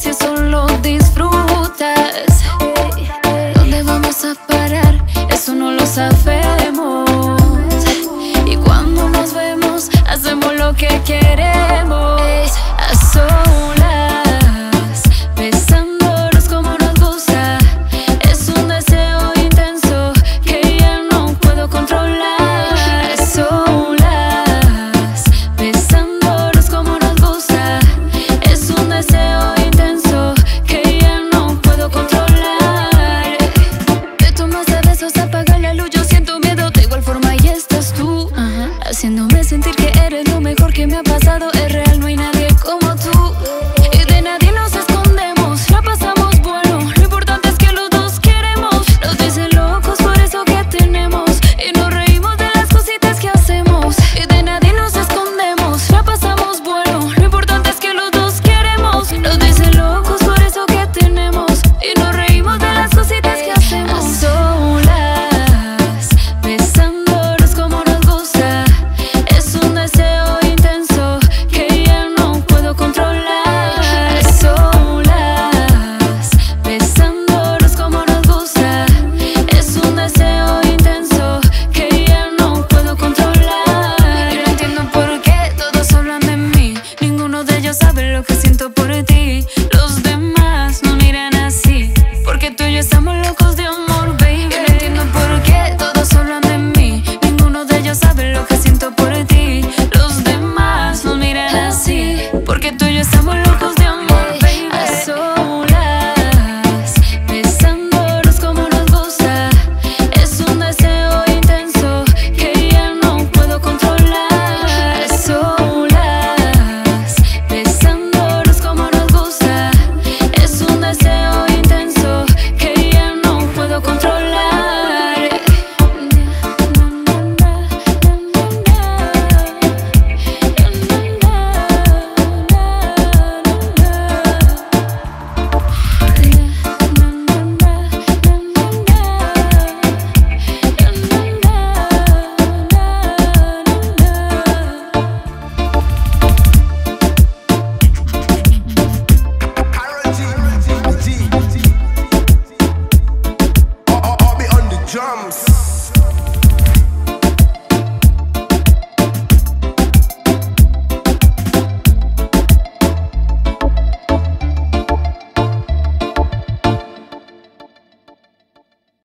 si solo disfrutas. Que me ha pasado. Es